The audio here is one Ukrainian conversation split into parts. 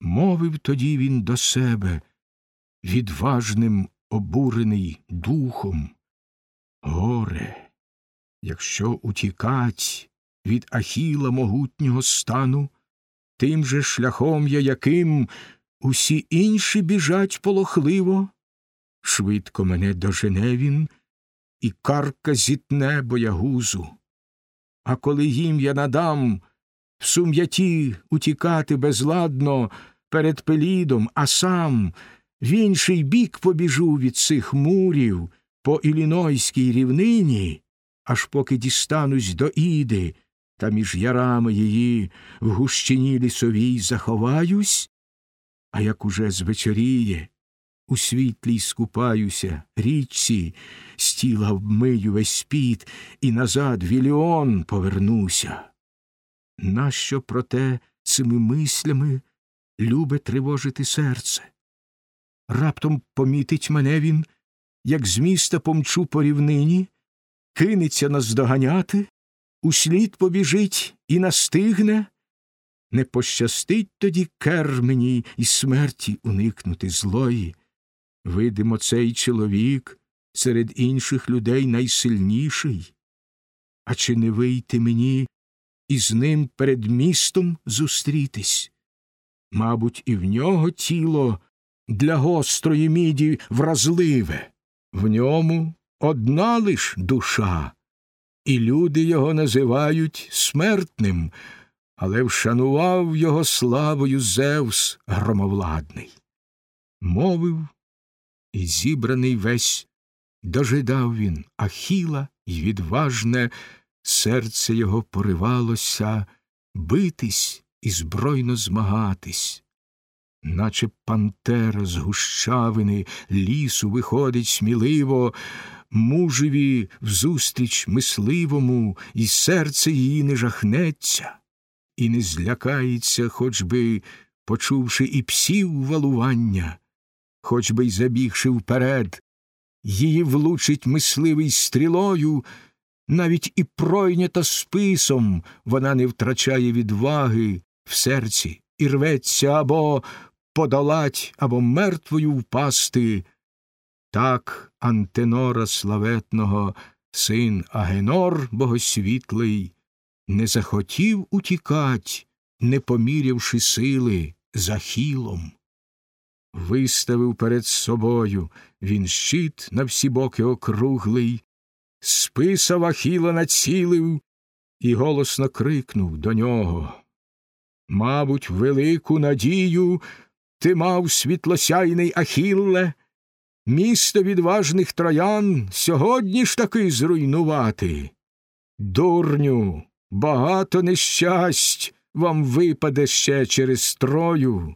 Мовив тоді він до себе, відважним обурений духом. Горе, якщо утікать від Ахіла могутнього стану, тим же шляхом я яким усі інші біжать полохливо, швидко мене дожене він, і карка зітне боягузу. А коли їм я надам в сум'яті утікати безладно перед пелідом, а сам в інший бік побіжу від цих мурів по Іллінойській рівнині, аж поки дістанусь до Іди, та між ярами її в гущині лісовій заховаюсь, а як уже звечоріє, у світлій скупаюся, річці, з тіла вмию весь піт, і назад віліон повернуся. Нащо проте цими мислями любе тривожити серце? Раптом помітить мене він, як з міста помчу по рівнині, кинеться наздоганяти, услід побіжить і настигне, не пощастить тоді кер мені і смерті уникнути злої. Видимо, цей чоловік серед інших людей найсильніший. А чи не вийти мені і з ним перед містом зустрітись? Мабуть, і в нього тіло для гострої міді вразливе, в ньому одна лиш душа, і люди його називають смертним, але вшанував його славою Зевс громовладний. Мовив, і зібраний весь дожидав він Ахіла, й відважне серце його поривалося битись і збройно змагатись. Наче пантера з гущавини лісу виходить сміливо, мужеві взустріч мисливому, і серце її не жахнеться, і не злякається, хоч би, почувши і псів валування, хоч би й забігши вперед, її влучить мисливий стрілою, навіть і пройнята списом вона не втрачає відваги в серці і рветься або подолать, або мертвою впасти. Так Антенора славетного син Агенор богосвітлий не захотів утікать, не помірявши сили за хілом. Виставив перед собою він щит на всі боки округлий, списав Ахіла націлив і голосно крикнув до нього. Мабуть, велику надію ти мав світлосяйний Ахілле, місто відважних троян сьогодні ж таки зруйнувати. Дурню, багато нещасть вам випаде ще через трою.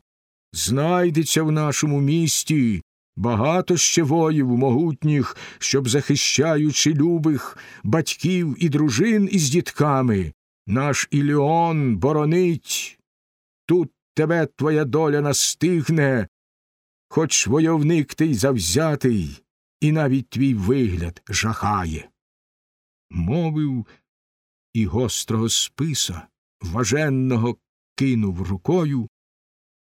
Знайдеться в нашому місті багато ще воїв могутніх, щоб, захищаючи любих батьків і дружин із дітками, наш Іліон боронить. Тут тебе твоя доля настигне, хоч войовник ти й завзятий, і навіть твій вигляд жахає. Мовив і гострого списа, важенного кинув рукою,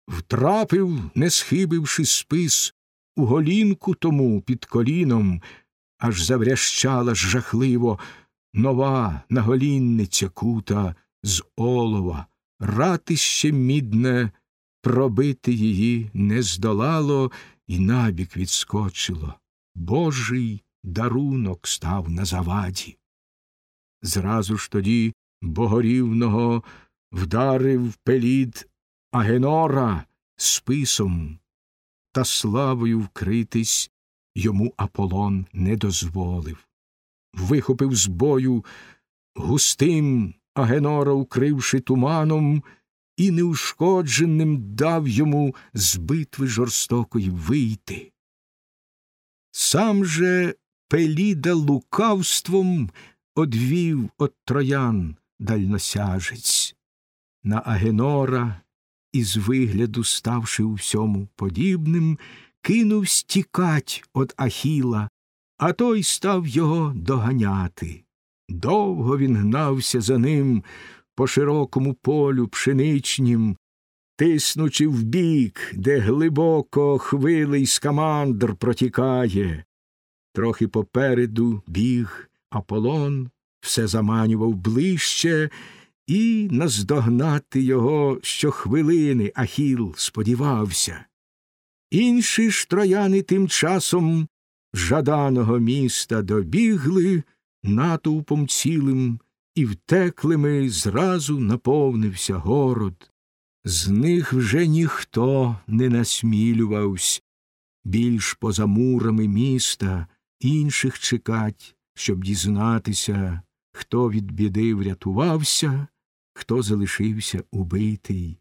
втрапив, не схибивши спис, у голінку тому під коліном, аж заврящала жахливо нова наголінниця кута з олова, ратище мідне пробити її не здолало і набік відскочило. Божий дарунок став на заваді. Зразу ж тоді богорівного вдарив пелід Агенора списом, та славою вкритись йому Аполлон не дозволив. Вихопив з бою густим Агенора, укривши туманом, і неушкодженим дав йому з битви жорстокої вийти. Сам же Пеліда лукавством одвів от троян дальносяжець, на Агенора, із вигляду, ставши у всьому подібним, кинув стікать от Ахіла, а той став його доганяти. Довго він гнався за ним по широкому полю пшеничнім, тиснучи вбік, де глибоко хвилий скамандр протікає. Трохи попереду біг Аполлон, все заманював ближче, і наздогнати його щохвилини Ахіл сподівався. Інші ж трояни тим часом жаданого міста добігли натовпом цілим, і втеклими зразу наповнився город. З них вже ніхто не насмілювавсь більш поза мурами міста інших чекать, щоб дізнатися, хто від біди врятувався, хто залишився убитий.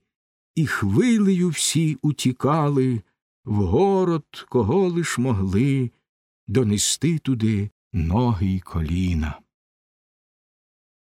І хвилею всі утікали в город, кого лиш могли донести туди ноги й коліна.